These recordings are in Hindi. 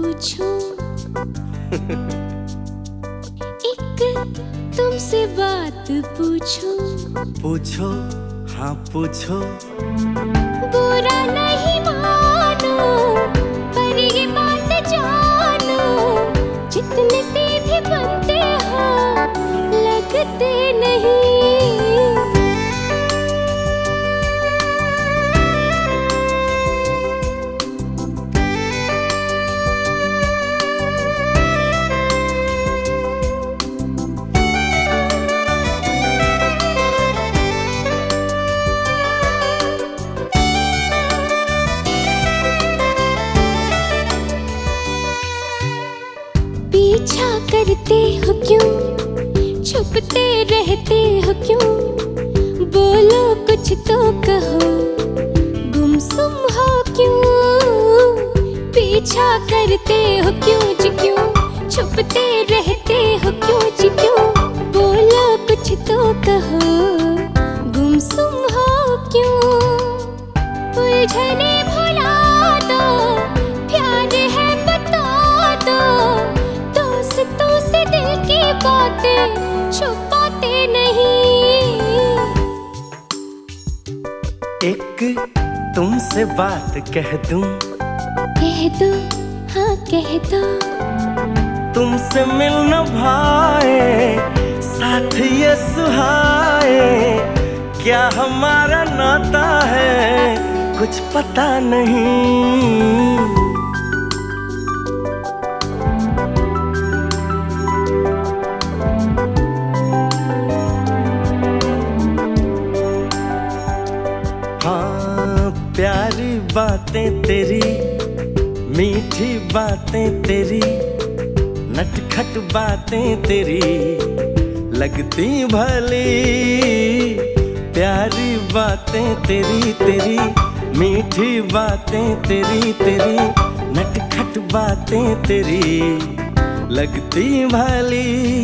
पूछूँ? एक तुमसे बात पूछूँ? पूछो हाँ पूछो। बुरा हो क्यों? छुपते रहते हो क्यों? बोलो कुछ तो कहो। गुमसुम हो क्यों? पीछा करते हो क्यों जी क्यों? छुपते रहते हो क्यों जी क्यों? बोलो कुछ तो कहो। तुमसे बात कह दूँ। कह दो हाँ कह दो। तुमसे मिलना भाए साथ ये सुहाए। क्या हमारा नाता है कुछ पता नहीं। प्यारी बातें तेरी, मीठी बातें तेरी, नटखट बातें तेरी, लगती भली। प्यारी बातें तेरी तेरी, मीठी बातें तेरी तेरी, नटखट बातें तेरी, लगती भली।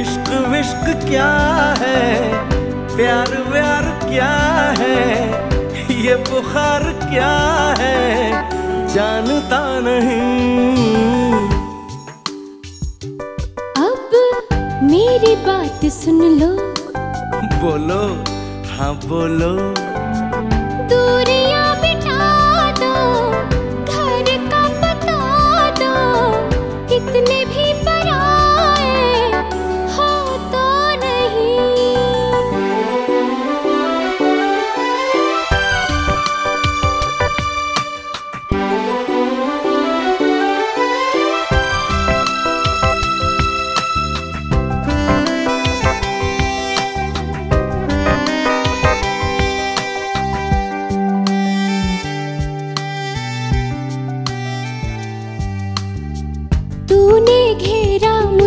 इश्क विश्क क्या है? प्यार व्यार क्या है? ये बुखार क्या है? जानता नहीं। अब मेरी बात सुन लो। बोलो हाँ बोलो।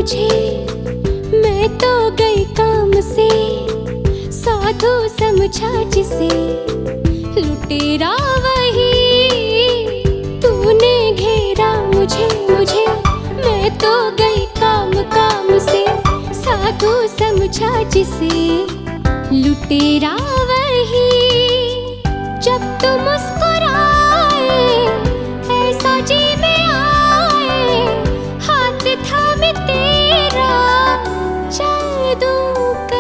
मुझे। मैं तो गई काम से, साधु समझा जिसे। लुटेरा वही तूने घेरा मुझे मुझे। मैं तो गई काम काम से, साधु समझा जिसे। लुटेरा 都被